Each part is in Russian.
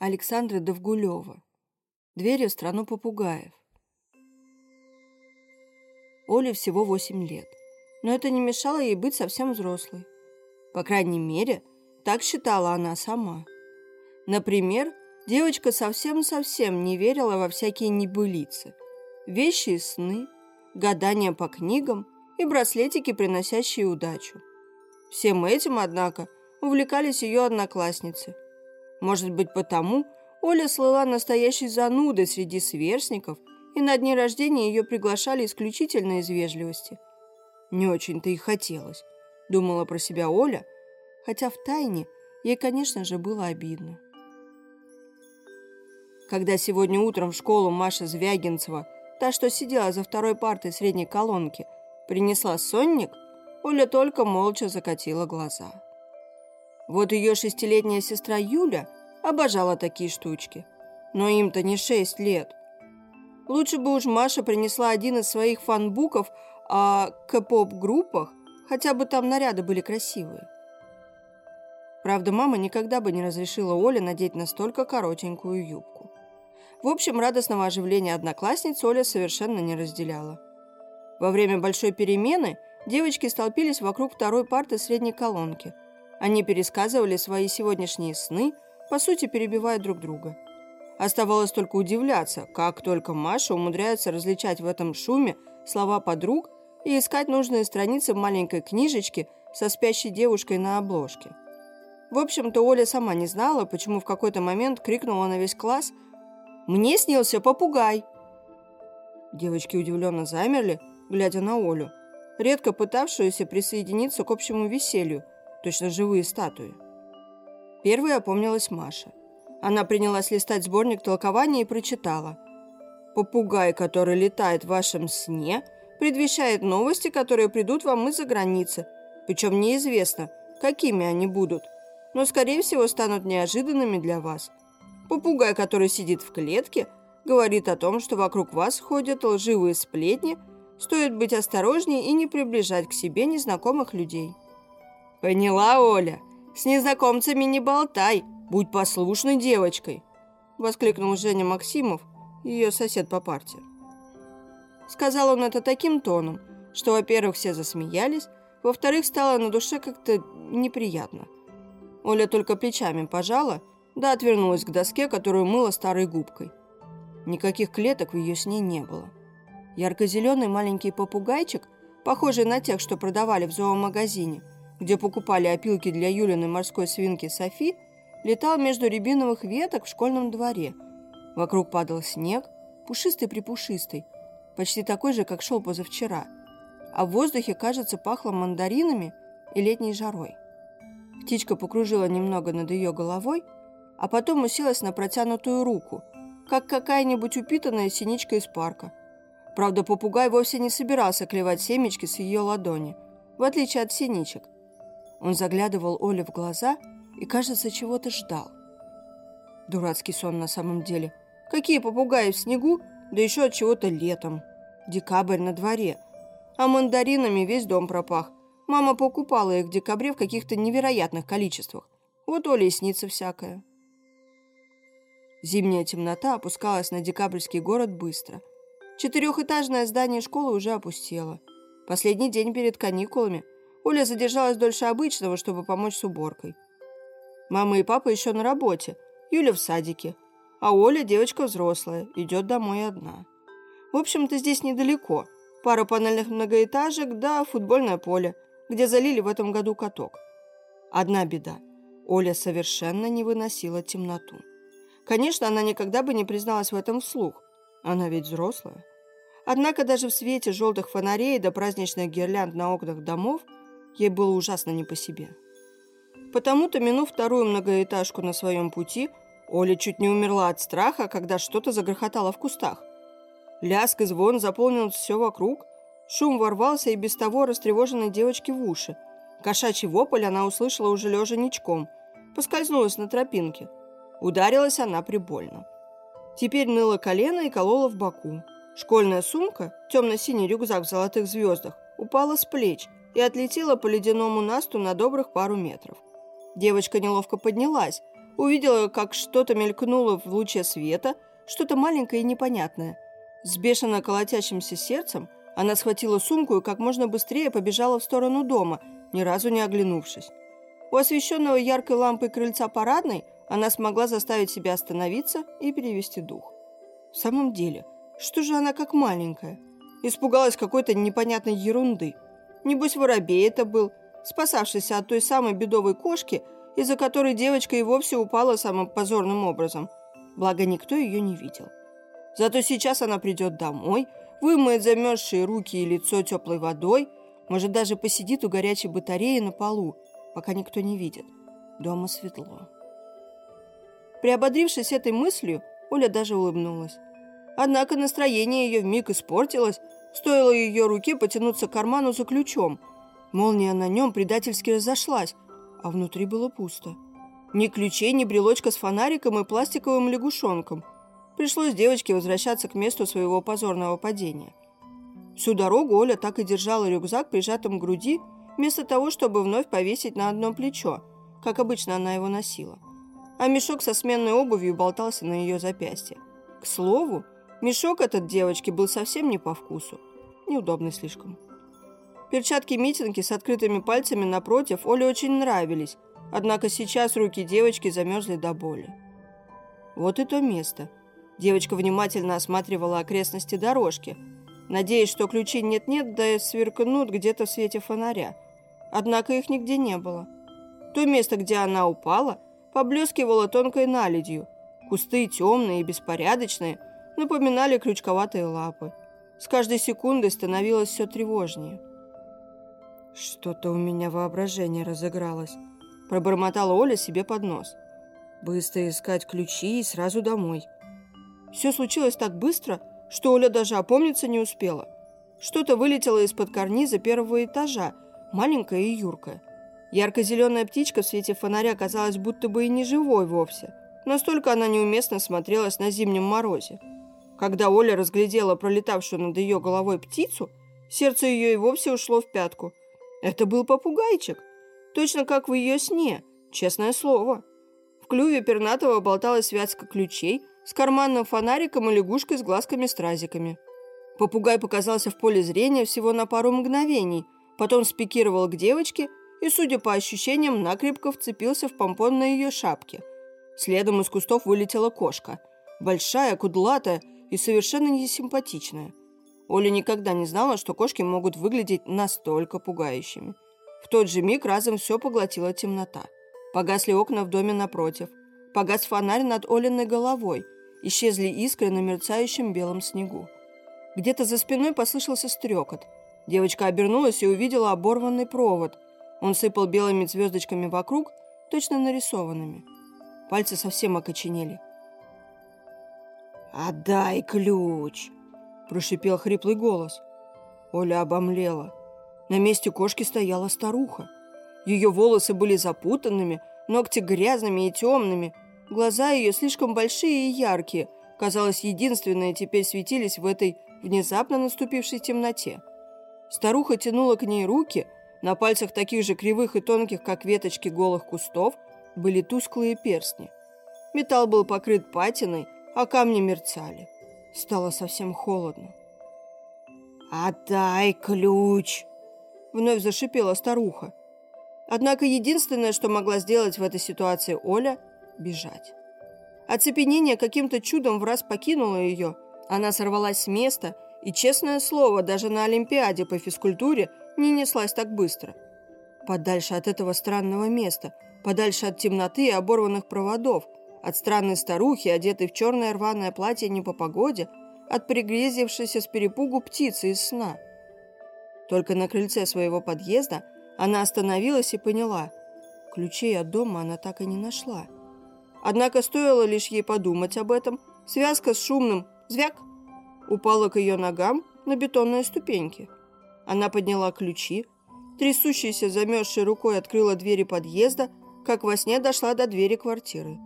Александра Довгулева. Двери в страну попугаев. Оле всего 8 лет, но это не мешало ей быть совсем взрослой. По крайней мере, так считала она сама. Например, девочка совсем-совсем не верила во всякие небылицы, вещи и сны, гадания по книгам и браслетики, приносящие удачу. Всем этим, однако, увлекались ее одноклассницы – может быть, потому Оля слыла настоящей занудой среди сверстников, и на дни рождения ее приглашали исключительно из вежливости. Не очень-то и хотелось, думала про себя Оля, хотя в тайне ей, конечно же, было обидно. Когда сегодня утром в школу Маша Звягинцева, та, что сидела за второй партой средней колонки, принесла сонник, Оля только молча закатила глаза. Вот ее шестилетняя сестра Юля обожала такие штучки. Но им-то не шесть лет. Лучше бы уж Маша принесла один из своих фанбуков о кэ-поп-группах, хотя бы там наряды были красивые. Правда, мама никогда бы не разрешила Оле надеть настолько коротенькую юбку. В общем, радостного оживления одноклассниц Оля совершенно не разделяла. Во время большой перемены девочки столпились вокруг второй парты средней колонки – они пересказывали свои сегодняшние сны, по сути, перебивая друг друга. Оставалось только удивляться, как только Маша умудряется различать в этом шуме слова подруг и искать нужные страницы в маленькой книжечке со спящей девушкой на обложке. В общем-то, Оля сама не знала, почему в какой-то момент крикнула на весь класс «Мне снился попугай!». Девочки удивленно замерли, глядя на Олю, редко пытавшуюся присоединиться к общему веселью – точно живые статуи. Первой опомнилась Маша. Она принялась листать сборник толкования и прочитала. «Попугай, который летает в вашем сне, предвещает новости, которые придут вам из-за границы. Причем неизвестно, какими они будут, но, скорее всего, станут неожиданными для вас. Попугай, который сидит в клетке, говорит о том, что вокруг вас ходят лживые сплетни, стоит быть осторожнее и не приближать к себе незнакомых людей». «Поняла, Оля? С незнакомцами не болтай, будь послушной девочкой!» Воскликнул Женя Максимов, ее сосед по парте. Сказал он это таким тоном, что, во-первых, все засмеялись, во-вторых, стало на душе как-то неприятно. Оля только плечами пожала, да отвернулась к доске, которую мыла старой губкой. Никаких клеток в ее сне не было. Ярко-зеленый маленький попугайчик, похожий на тех, что продавали в зоомагазине, где покупали опилки для Юлиной морской свинки Софи, летал между рябиновых веток в школьном дворе. Вокруг падал снег, пушистый-припушистый, почти такой же, как шел позавчера. А в воздухе, кажется, пахло мандаринами и летней жарой. Птичка покружила немного над ее головой, а потом уселась на протянутую руку, как какая-нибудь упитанная синичка из парка. Правда, попугай вовсе не собирался клевать семечки с ее ладони, в отличие от синичек – он заглядывал Оле в глаза и, кажется, чего-то ждал. Дурацкий сон на самом деле. Какие попугаи в снегу, да еще от чего-то летом. Декабрь на дворе. А мандаринами весь дом пропах. Мама покупала их в декабре в каких-то невероятных количествах. Вот Оле и снится всякое. Зимняя темнота опускалась на декабрьский город быстро. Четырехэтажное здание школы уже опустело. Последний день перед каникулами – Оля задержалась дольше обычного, чтобы помочь с уборкой. Мама и папа еще на работе, Юля в садике, а Оля, девочка взрослая, идет домой одна. В общем-то, здесь недалеко. Пара панельных многоэтажек, да футбольное поле, где залили в этом году каток. Одна беда. Оля совершенно не выносила темноту. Конечно, она никогда бы не призналась в этом вслух. Она ведь взрослая. Однако даже в свете желтых фонарей до праздничных гирлянд на окнах домов – Ей было ужасно не по себе. Потому-то, минув вторую многоэтажку на своем пути, Оля чуть не умерла от страха, когда что-то загрохотало в кустах. Лязг и звон заполнил все вокруг. Шум ворвался и без того растревоженной девочке в уши. Кошачий вопль она услышала уже лежа ничком. Поскользнулась на тропинке. Ударилась она прибольно. Теперь ныло колено и колола в боку. Школьная сумка, темно-синий рюкзак в золотых звездах, упала с плеч – и отлетела по ледяному насту на добрых пару метров. Девочка неловко поднялась, увидела, как что-то мелькнуло в луче света, что-то маленькое и непонятное. С бешено колотящимся сердцем она схватила сумку и как можно быстрее побежала в сторону дома, ни разу не оглянувшись. У освещенного яркой лампой крыльца парадной она смогла заставить себя остановиться и перевести дух. В самом деле, что же она как маленькая? Испугалась какой-то непонятной ерунды. Небось, воробей это был, спасавшийся от той самой бедовой кошки, из-за которой девочка и вовсе упала самым позорным образом. Благо, никто ее не видел. Зато сейчас она придет домой, вымоет замерзшие руки и лицо теплой водой, может, даже посидит у горячей батареи на полу, пока никто не видит. Дома светло. Приободрившись этой мыслью, Оля даже улыбнулась. Однако настроение ее вмиг испортилось, стоило ее руке потянуться к карману за ключом. Молния на нем предательски разошлась, а внутри было пусто. Ни ключей, ни брелочка с фонариком и пластиковым лягушонком. Пришлось девочке возвращаться к месту своего позорного падения. Всю дорогу Оля так и держала рюкзак прижатым к груди, вместо того, чтобы вновь повесить на одно плечо, как обычно она его носила а мешок со сменной обувью болтался на ее запястье. К слову, мешок этот девочке был совсем не по вкусу. Неудобный слишком. Перчатки-митинги с открытыми пальцами напротив Оле очень нравились, однако сейчас руки девочки замерзли до боли. Вот и то место. Девочка внимательно осматривала окрестности дорожки, надеясь, что ключи нет-нет, да и сверкнут где-то в свете фонаря. Однако их нигде не было. То место, где она упала – поблескивала тонкой наледью. Кусты темные и беспорядочные напоминали крючковатые лапы. С каждой секундой становилось все тревожнее. «Что-то у меня воображение разыгралось», – пробормотала Оля себе под нос. «Быстро искать ключи и сразу домой». Все случилось так быстро, что Оля даже опомниться не успела. Что-то вылетело из-под карниза первого этажа, маленькое и юркое. Ярко-зеленая птичка в свете фонаря казалась будто бы и не живой вовсе. Настолько она неуместно смотрелась на зимнем морозе. Когда Оля разглядела пролетавшую над ее головой птицу, сердце ее и вовсе ушло в пятку. Это был попугайчик, точно как в ее сне, честное слово. В клюве пернатого болталась связка ключей с карманным фонариком и лягушкой с глазками-стразиками. Попугай показался в поле зрения всего на пару мгновений, потом спикировал к девочке и, судя по ощущениям, накрепко вцепился в помпон на ее шапке. Следом из кустов вылетела кошка. Большая, кудлатая и совершенно несимпатичная. Оля никогда не знала, что кошки могут выглядеть настолько пугающими. В тот же миг разом все поглотила темнота. Погасли окна в доме напротив. Погас фонарь над Олиной головой. Исчезли искры на мерцающем белом снегу. Где-то за спиной послышался стрекот. Девочка обернулась и увидела оборванный провод – он сыпал белыми звездочками вокруг, точно нарисованными. Пальцы совсем окоченели. «Отдай ключ!» – прошипел хриплый голос. Оля обомлела. На месте кошки стояла старуха. Ее волосы были запутанными, ногти грязными и темными. Глаза ее слишком большие и яркие. Казалось, единственные теперь светились в этой внезапно наступившей темноте. Старуха тянула к ней руки – на пальцах таких же кривых и тонких, как веточки голых кустов, были тусклые перстни. Металл был покрыт патиной, а камни мерцали. Стало совсем холодно. «Отдай ключ!» — вновь зашипела старуха. Однако единственное, что могла сделать в этой ситуации Оля — бежать. Оцепенение каким-то чудом в раз покинуло ее. Она сорвалась с места, и, честное слово, даже на Олимпиаде по физкультуре не неслась так быстро. Подальше от этого странного места, подальше от темноты и оборванных проводов, от странной старухи, одетой в черное рваное платье не по погоде, от пригрезившейся с перепугу птицы из сна. Только на крыльце своего подъезда она остановилась и поняла, ключей от дома она так и не нашла. Однако стоило лишь ей подумать об этом, связка с шумным «звяк» упала к ее ногам на бетонные ступеньки. Она подняла ключи, трясущейся замерзшей рукой открыла двери подъезда, как во сне дошла до двери квартиры.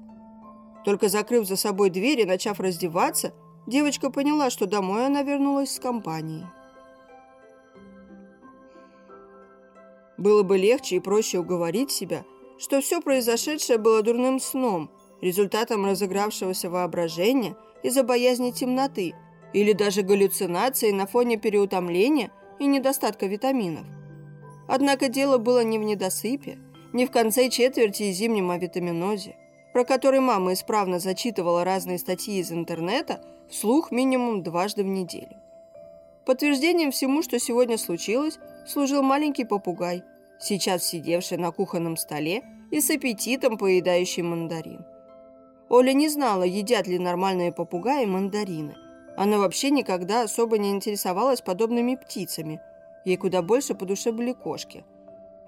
Только закрыв за собой дверь и начав раздеваться, девочка поняла, что домой она вернулась с компанией. Было бы легче и проще уговорить себя, что все произошедшее было дурным сном, результатом разыгравшегося воображения из-за боязни темноты или даже галлюцинации на фоне переутомления и недостатка витаминов. Однако дело было не в недосыпе, не в конце четверти и зимнем авитаминозе, про который мама исправно зачитывала разные статьи из интернета вслух минимум дважды в неделю. Подтверждением всему, что сегодня случилось, служил маленький попугай, сейчас сидевший на кухонном столе и с аппетитом поедающий мандарин. Оля не знала, едят ли нормальные попугаи мандарины. Она вообще никогда особо не интересовалась подобными птицами. Ей куда больше по душе были кошки.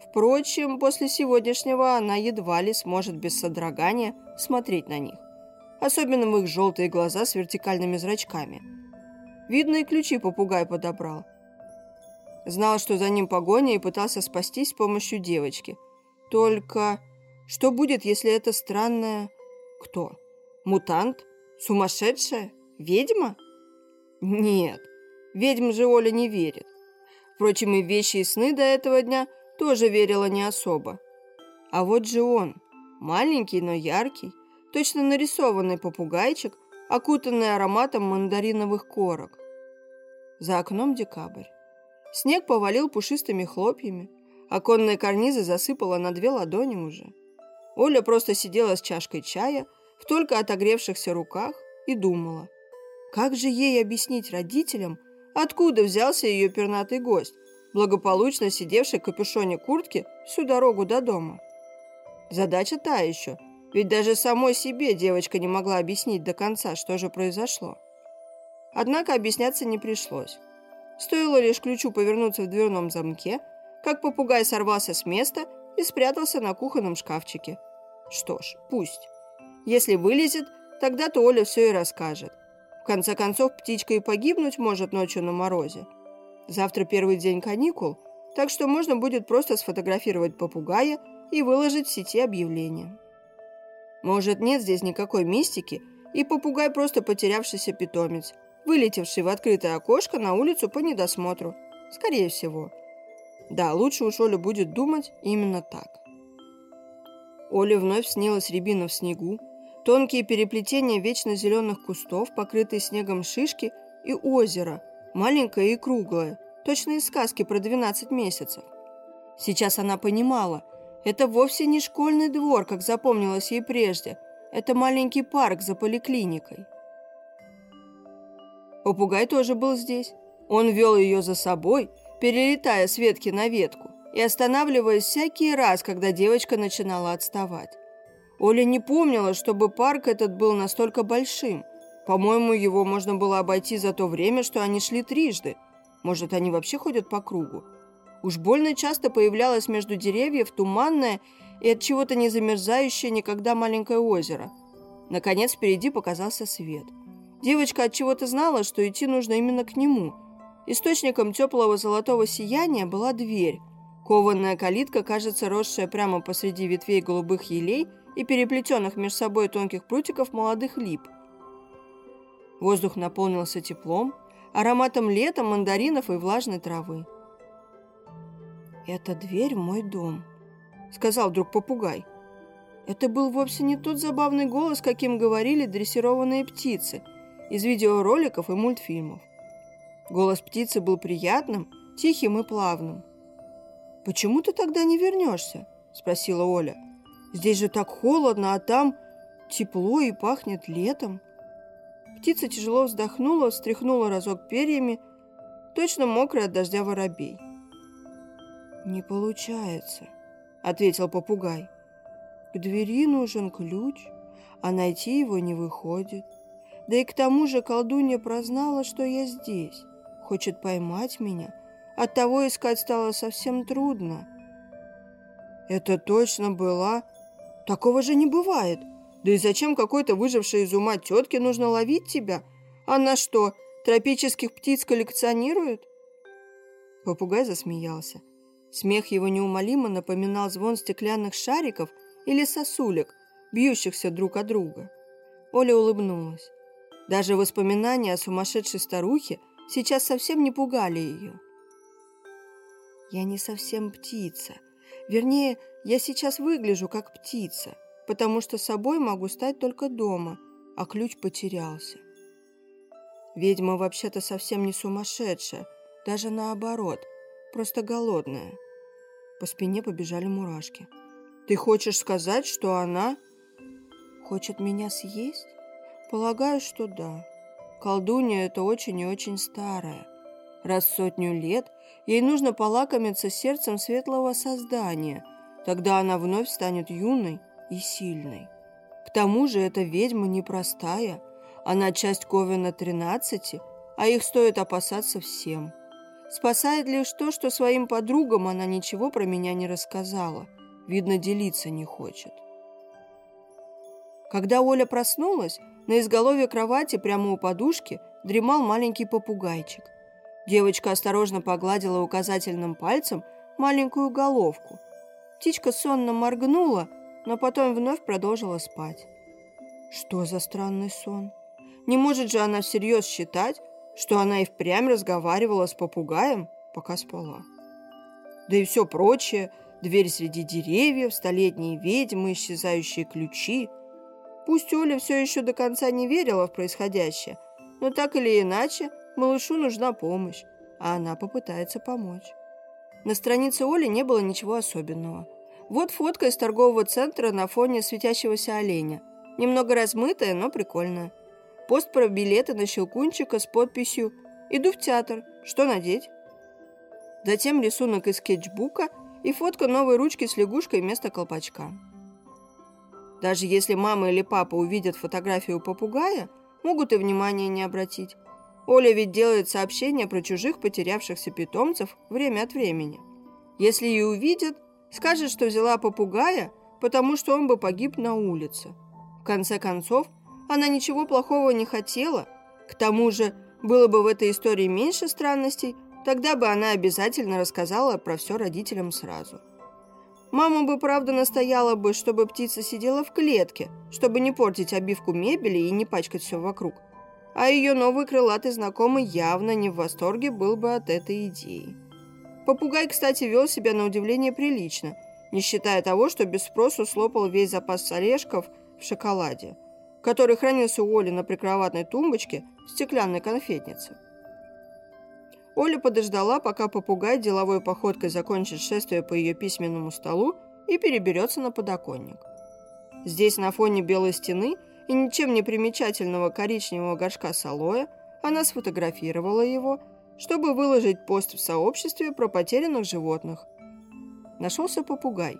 Впрочем, после сегодняшнего она едва ли сможет без содрогания смотреть на них. Особенно в их желтые глаза с вертикальными зрачками. Видно, и ключи попугай подобрал. Знал, что за ним погоня и пытался спастись с помощью девочки. Только что будет, если это странная... Кто? Мутант? Сумасшедшая? Ведьма? Нет, ведьм же Оля не верит. Впрочем, и вещи и сны до этого дня тоже верила не особо. А вот же он, маленький, но яркий, точно нарисованный попугайчик, окутанный ароматом мандариновых корок. За окном декабрь. Снег повалил пушистыми хлопьями, оконные карнизы засыпало на две ладони уже. Оля просто сидела с чашкой чая в только отогревшихся руках и думала, как же ей объяснить родителям, откуда взялся ее пернатый гость, благополучно сидевший в капюшоне куртки всю дорогу до дома. Задача та еще, ведь даже самой себе девочка не могла объяснить до конца, что же произошло. Однако объясняться не пришлось. Стоило лишь ключу повернуться в дверном замке, как попугай сорвался с места и спрятался на кухонном шкафчике. Что ж, пусть. Если вылезет, тогда-то Оля все и расскажет. В конце концов, птичка и погибнуть может ночью на морозе. Завтра первый день каникул, так что можно будет просто сфотографировать попугая и выложить в сети объявление. Может, нет здесь никакой мистики, и попугай просто потерявшийся питомец, вылетевший в открытое окошко на улицу по недосмотру. Скорее всего. Да, лучше уж Оля будет думать именно так. Оле вновь снилась рябина в снегу, тонкие переплетения вечно зеленых кустов, покрытые снегом шишки, и озеро, маленькое и круглое, точно из сказки про 12 месяцев. Сейчас она понимала, это вовсе не школьный двор, как запомнилось ей прежде, это маленький парк за поликлиникой. Попугай тоже был здесь. Он вел ее за собой, перелетая с ветки на ветку и останавливаясь всякий раз, когда девочка начинала отставать. Оля не помнила, чтобы парк этот был настолько большим. По-моему, его можно было обойти за то время, что они шли трижды. Может, они вообще ходят по кругу? Уж больно часто появлялось между деревьев туманное и от чего-то не замерзающее никогда маленькое озеро. Наконец впереди показался свет. Девочка от чего-то знала, что идти нужно именно к нему. Источником теплого золотого сияния была дверь. Кованная калитка, кажется, росшая прямо посреди ветвей голубых елей – и переплетенных между собой тонких прутиков молодых лип. Воздух наполнился теплом, ароматом лета, мандаринов и влажной травы. «Это дверь мой дом», — сказал вдруг попугай. Это был вовсе не тот забавный голос, каким говорили дрессированные птицы из видеороликов и мультфильмов. Голос птицы был приятным, тихим и плавным. «Почему ты тогда не вернешься?» – спросила Оля. Здесь же так холодно, а там тепло и пахнет летом. Птица тяжело вздохнула, встряхнула разок перьями, точно мокрый от дождя воробей. «Не получается», — ответил попугай. «К двери нужен ключ, а найти его не выходит. Да и к тому же колдунья прознала, что я здесь, хочет поймать меня. Оттого искать стало совсем трудно». «Это точно была Такого же не бывает. Да и зачем какой-то выжившей из ума тетке нужно ловить тебя? Она что, тропических птиц коллекционирует?» Попугай засмеялся. Смех его неумолимо напоминал звон стеклянных шариков или сосулек, бьющихся друг о друга. Оля улыбнулась. Даже воспоминания о сумасшедшей старухе сейчас совсем не пугали ее. «Я не совсем птица. Вернее, я сейчас выгляжу как птица. Потому что собой могу стать только дома, а ключ потерялся. Ведьма вообще-то совсем не сумасшедшая, даже наоборот, просто голодная. По спине побежали мурашки. Ты хочешь сказать, что она хочет меня съесть? Полагаю, что да. Колдунья это очень и очень старая. Раз сотню лет ей нужно полакомиться сердцем светлого создания, тогда она вновь станет юной и сильной. К тому же эта ведьма непростая, она часть Ковена 13, а их стоит опасаться всем. Спасает лишь то, что своим подругам она ничего про меня не рассказала. Видно, делиться не хочет. Когда Оля проснулась, на изголовье кровати прямо у подушки дремал маленький попугайчик. Девочка осторожно погладила указательным пальцем маленькую головку. Птичка сонно моргнула, но потом вновь продолжила спать. Что за странный сон? Не может же она всерьез считать, что она и впрямь разговаривала с попугаем, пока спала. Да и все прочее, дверь среди деревьев, столетние ведьмы, исчезающие ключи. Пусть Оля все еще до конца не верила в происходящее, но так или иначе малышу нужна помощь, а она попытается помочь. На странице Оли не было ничего особенного. Вот фотка из торгового центра на фоне светящегося оленя. Немного размытая, но прикольная. Пост про билеты на Щелкунчика с подписью «Иду в театр. Что надеть?» Затем рисунок из скетчбука и фотка новой ручки с лягушкой вместо колпачка. Даже если мама или папа увидят фотографию попугая, могут и внимания не обратить. Оля ведь делает сообщения про чужих потерявшихся питомцев время от времени. Если и увидят, скажет, что взяла попугая, потому что он бы погиб на улице. В конце концов, она ничего плохого не хотела. К тому же, было бы в этой истории меньше странностей, тогда бы она обязательно рассказала про все родителям сразу. Мама бы, правда, настояла бы, чтобы птица сидела в клетке, чтобы не портить обивку мебели и не пачкать все вокруг. А ее новый крылатый знакомый явно не в восторге был бы от этой идеи. Попугай, кстати, вел себя на удивление прилично, не считая того, что без спросу слопал весь запас орешков в шоколаде который хранился у Оли на прикроватной тумбочке в стеклянной конфетнице. Оля подождала, пока попугай деловой походкой закончит шествие по ее письменному столу и переберется на подоконник. Здесь, на фоне белой стены и ничем не примечательного коричневого горшка с алоэ, она сфотографировала его, чтобы выложить пост в сообществе про потерянных животных. Нашелся попугай,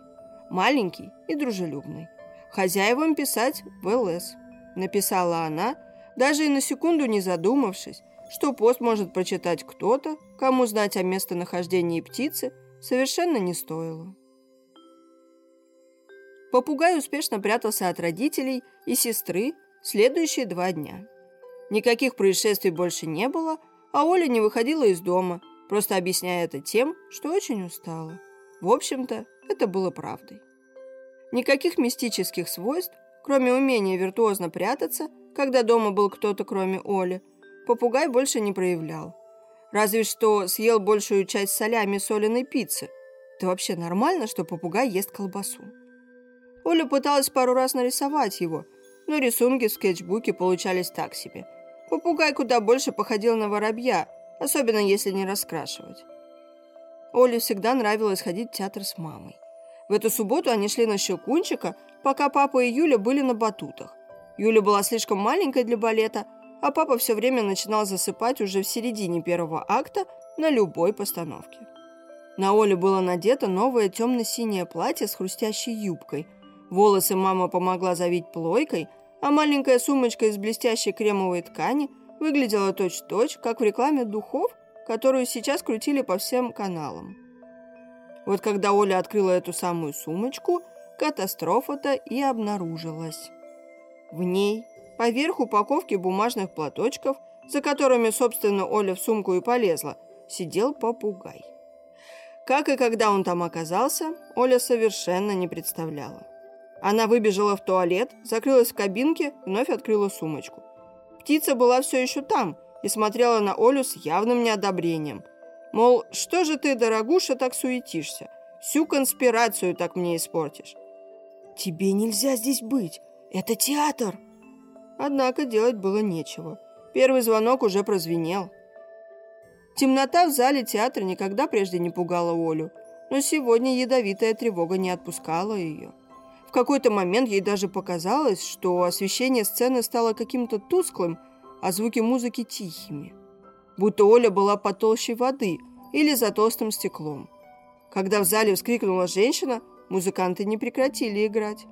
маленький и дружелюбный. Хозяевам писать в ЛС написала она, даже и на секунду не задумавшись, что пост может прочитать кто-то, кому знать о местонахождении птицы совершенно не стоило. Попугай успешно прятался от родителей и сестры следующие два дня. Никаких происшествий больше не было, а Оля не выходила из дома, просто объясняя это тем, что очень устала. В общем-то, это было правдой. Никаких мистических свойств Кроме умения виртуозно прятаться, когда дома был кто-то кроме Оли, попугай больше не проявлял. Разве что съел большую часть солями соленой пиццы. Это вообще нормально, что попугай ест колбасу? Оля пыталась пару раз нарисовать его, но рисунки в скетчбуке получались так себе. Попугай куда больше походил на воробья, особенно если не раскрашивать. Оле всегда нравилось ходить в театр с мамой. В эту субботу они шли на Щелкунчика, пока папа и Юля были на батутах. Юля была слишком маленькой для балета, а папа все время начинал засыпать уже в середине первого акта на любой постановке. На Оле было надето новое темно-синее платье с хрустящей юбкой. Волосы мама помогла завить плойкой, а маленькая сумочка из блестящей кремовой ткани выглядела точь-в-точь, -точь, как в рекламе духов, которую сейчас крутили по всем каналам. Вот когда Оля открыла эту самую сумочку – катастрофа-то и обнаружилась. В ней, поверх упаковки бумажных платочков, за которыми, собственно, Оля в сумку и полезла, сидел попугай. Как и когда он там оказался, Оля совершенно не представляла. Она выбежала в туалет, закрылась в кабинке, вновь открыла сумочку. Птица была все еще там и смотрела на Олю с явным неодобрением. Мол, что же ты, дорогуша, так суетишься? Всю конспирацию так мне испортишь. «Тебе нельзя здесь быть! Это театр!» Однако делать было нечего. Первый звонок уже прозвенел. Темнота в зале театра никогда прежде не пугала Олю, но сегодня ядовитая тревога не отпускала ее. Какой-то момент ей даже показалось, что освещение сцены стало каким-то тусклым, а звуки музыки тихими. Будто Оля была потолще воды или за толстым стеклом. Когда в зале вскрикнула женщина, музыканты не прекратили играть.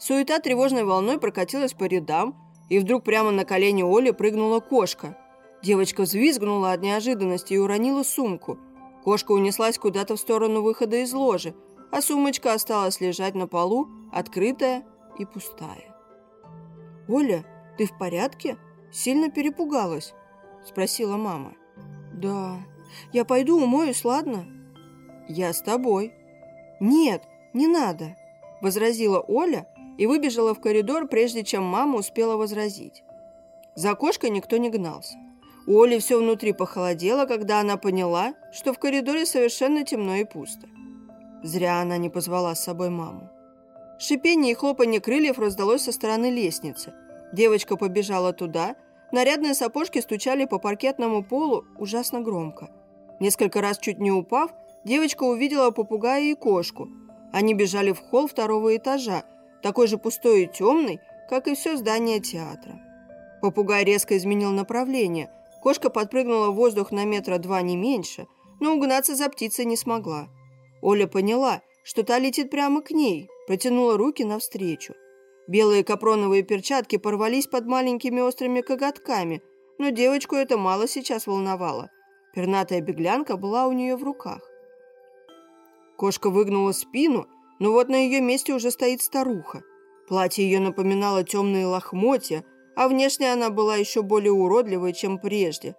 Суета тревожной волной прокатилась по рядам, и вдруг прямо на колени Оли прыгнула кошка. Девочка взвизгнула от неожиданности и уронила сумку. Кошка унеслась куда-то в сторону выхода из ложи, а сумочка осталась лежать на полу, открытая и пустая. «Оля, ты в порядке? Сильно перепугалась?» – спросила мама. «Да. Я пойду умоюсь, ладно?» «Я с тобой». «Нет, не надо», – возразила Оля и выбежала в коридор, прежде чем мама успела возразить. За кошкой никто не гнался. У Оли все внутри похолодело, когда она поняла, что в коридоре совершенно темно и пусто. Зря она не позвала с собой маму. Шипение и хлопанье крыльев раздалось со стороны лестницы. Девочка побежала туда. Нарядные сапожки стучали по паркетному полу ужасно громко. Несколько раз чуть не упав, девочка увидела попугая и кошку. Они бежали в холл второго этажа, такой же пустой и темный, как и все здание театра. Попугай резко изменил направление. Кошка подпрыгнула в воздух на метра два не меньше, но угнаться за птицей не смогла. Оля поняла, что та летит прямо к ней, протянула руки навстречу. Белые капроновые перчатки порвались под маленькими острыми коготками, но девочку это мало сейчас волновало. Пернатая беглянка была у нее в руках. Кошка выгнула спину но вот на ее месте уже стоит старуха. Платье ее напоминало темные лохмотья, а внешне она была еще более уродливой, чем прежде.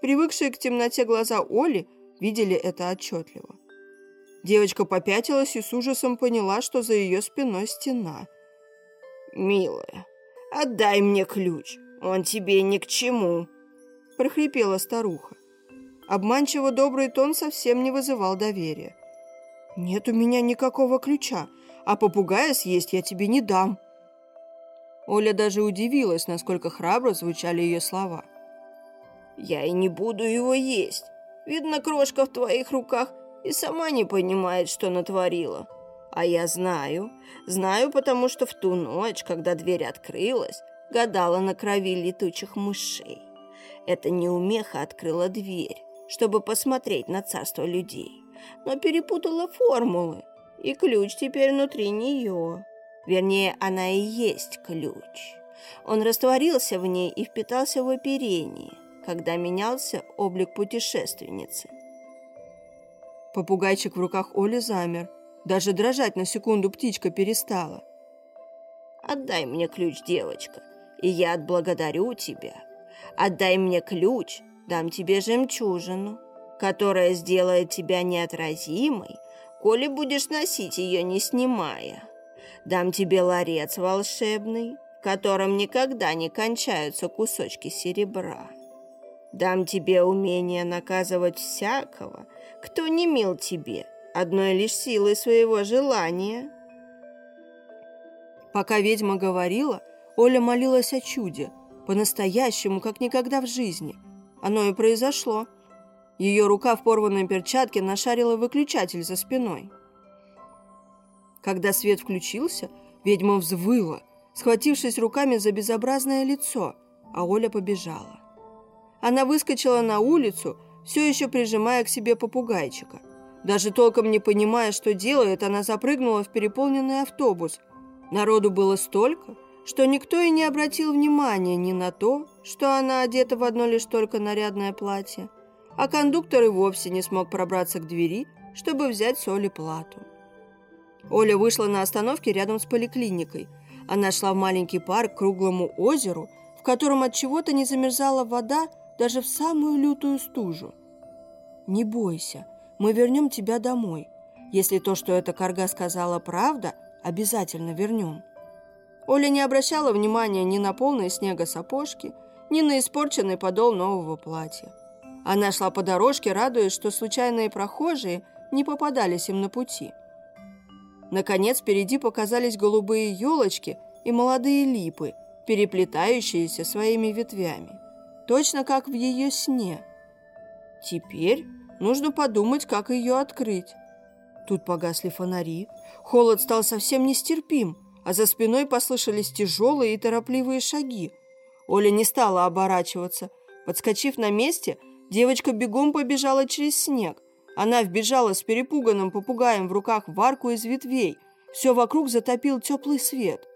Привыкшие к темноте глаза Оли видели это отчетливо. Девочка попятилась и с ужасом поняла, что за ее спиной стена. «Милая, отдай мне ключ, он тебе ни к чему», – прохрипела старуха. Обманчиво добрый тон совсем не вызывал доверия. «Нет у меня никакого ключа, а попугая съесть я тебе не дам». Оля даже удивилась, насколько храбро звучали ее слова. «Я и не буду его есть. Видно, крошка в твоих руках и сама не понимает, что натворила. А я знаю, знаю, потому что в ту ночь, когда дверь открылась, гадала на крови летучих мышей. Эта неумеха открыла дверь, чтобы посмотреть на царство людей но перепутала формулы, и ключ теперь внутри нее. Вернее, она и есть ключ. Он растворился в ней и впитался в оперение, когда менялся облик путешественницы. Попугайчик в руках Оли замер. Даже дрожать на секунду птичка перестала. «Отдай мне ключ, девочка, и я отблагодарю тебя. Отдай мне ключ, дам тебе жемчужину» которая сделает тебя неотразимой, коли будешь носить ее, не снимая. Дам тебе ларец волшебный, в котором никогда не кончаются кусочки серебра. Дам тебе умение наказывать всякого, кто не мил тебе, одной лишь силой своего желания. Пока ведьма говорила, Оля молилась о чуде, по-настоящему, как никогда в жизни. Оно и произошло. Ее рука в порванной перчатке нашарила выключатель за спиной. Когда свет включился, ведьма взвыла, схватившись руками за безобразное лицо, а Оля побежала. Она выскочила на улицу, все еще прижимая к себе попугайчика. Даже толком не понимая, что делает, она запрыгнула в переполненный автобус. Народу было столько, что никто и не обратил внимания ни на то, что она одета в одно лишь только нарядное платье, а кондуктор и вовсе не смог пробраться к двери, чтобы взять соли плату. Оля вышла на остановке рядом с поликлиникой. Она шла в маленький парк к круглому озеру, в котором от чего-то не замерзала вода даже в самую лютую стужу. «Не бойся, мы вернем тебя домой. Если то, что эта корга сказала, правда, обязательно вернем». Оля не обращала внимания ни на полные снега сапожки, ни на испорченный подол нового платья. Она шла по дорожке, радуясь, что случайные прохожие не попадались им на пути. Наконец, впереди показались голубые елочки и молодые липы, переплетающиеся своими ветвями, точно как в ее сне. Теперь нужно подумать, как ее открыть. Тут погасли фонари, холод стал совсем нестерпим, а за спиной послышались тяжелые и торопливые шаги. Оля не стала оборачиваться. Подскочив на месте, девочка бегом побежала через снег. Она вбежала с перепуганным попугаем в руках в арку из ветвей. Все вокруг затопил теплый свет.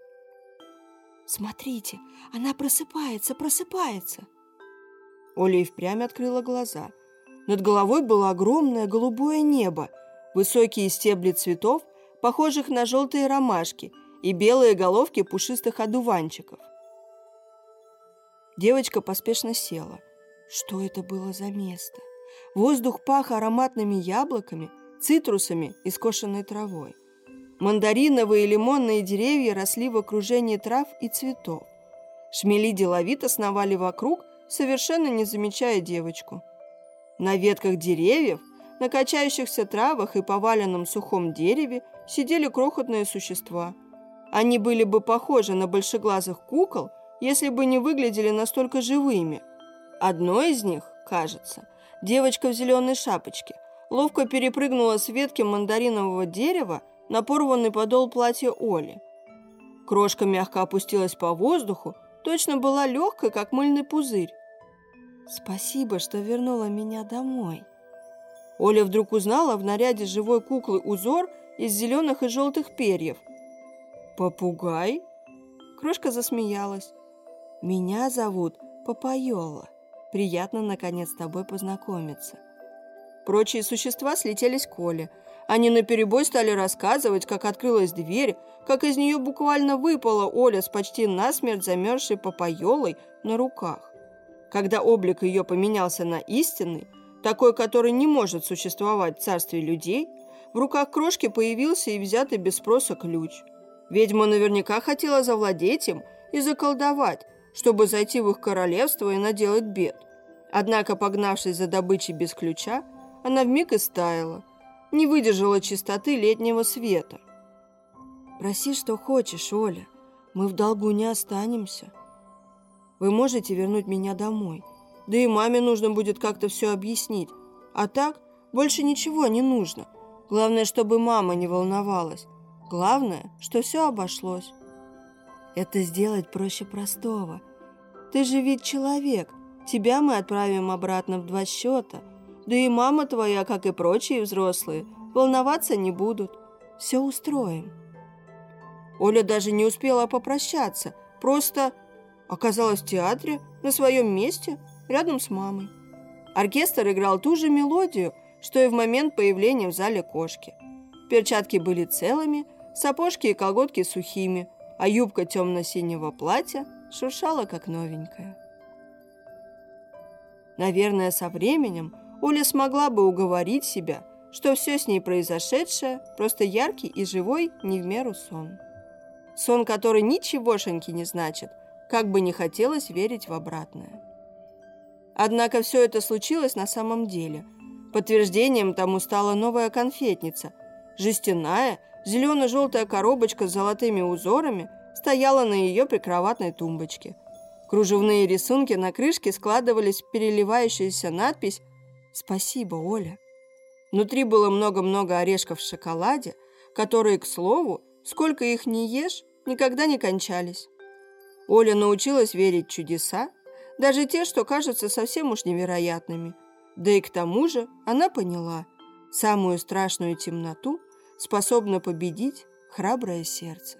«Смотрите, она просыпается, просыпается!» Оля и впрямь открыла глаза. Над головой было огромное голубое небо, высокие стебли цветов, похожих на желтые ромашки, и белые головки пушистых одуванчиков. Девочка поспешно села. Что это было за место? Воздух пах ароматными яблоками, цитрусами и скошенной травой. Мандариновые и лимонные деревья росли в окружении трав и цветов. Шмели деловито сновали вокруг, совершенно не замечая девочку. На ветках деревьев, на качающихся травах и поваленном сухом дереве сидели крохотные существа. Они были бы похожи на большеглазых кукол – если бы не выглядели настолько живыми. Одно из них, кажется, девочка в зеленой шапочке, ловко перепрыгнула с ветки мандаринового дерева на порванный подол платья Оли. Крошка мягко опустилась по воздуху, точно была легкой, как мыльный пузырь. «Спасибо, что вернула меня домой». Оля вдруг узнала в наряде живой куклы узор из зеленых и желтых перьев. «Попугай?» Крошка засмеялась. Меня зовут Папайола. Приятно, наконец, с тобой познакомиться». Прочие существа слетелись к Оле. Они наперебой стали рассказывать, как открылась дверь, как из нее буквально выпала Оля с почти насмерть замерзшей Папайолой на руках. Когда облик ее поменялся на истинный, такой, который не может существовать в царстве людей, в руках крошки появился и взятый без спроса ключ. Ведьма наверняка хотела завладеть им и заколдовать, чтобы зайти в их королевство и наделать бед. Однако, погнавшись за добычей без ключа, она вмиг истаяла, не выдержала чистоты летнего света. «Проси, что хочешь, Оля, мы в долгу не останемся. Вы можете вернуть меня домой, да и маме нужно будет как-то все объяснить. А так, больше ничего не нужно. Главное, чтобы мама не волновалась. Главное, что все обошлось». Это сделать проще простого. Ты же ведь человек. Тебя мы отправим обратно в два счета. Да и мама твоя, как и прочие взрослые, волноваться не будут. Все устроим. Оля даже не успела попрощаться. Просто оказалась в театре, на своем месте, рядом с мамой. Оркестр играл ту же мелодию, что и в момент появления в зале кошки. Перчатки были целыми, сапожки и колготки сухими, а юбка темно-синего платья шуршала, как новенькая. Наверное, со временем Оля смогла бы уговорить себя, что все с ней произошедшее просто яркий и живой не в меру сон. Сон, который ничегошеньки не значит, как бы не хотелось верить в обратное. Однако все это случилось на самом деле. Подтверждением тому стала новая конфетница, жестяная, Зелено-желтая коробочка с золотыми узорами стояла на ее прикроватной тумбочке. Кружевные рисунки на крышке складывались в переливающуюся надпись «Спасибо, Оля». Внутри было много-много орешков в шоколаде, которые, к слову, сколько их не ешь, никогда не кончались. Оля научилась верить в чудеса, даже те, что кажутся совсем уж невероятными. Да и к тому же она поняла, самую страшную темноту – способна победить храброе сердце.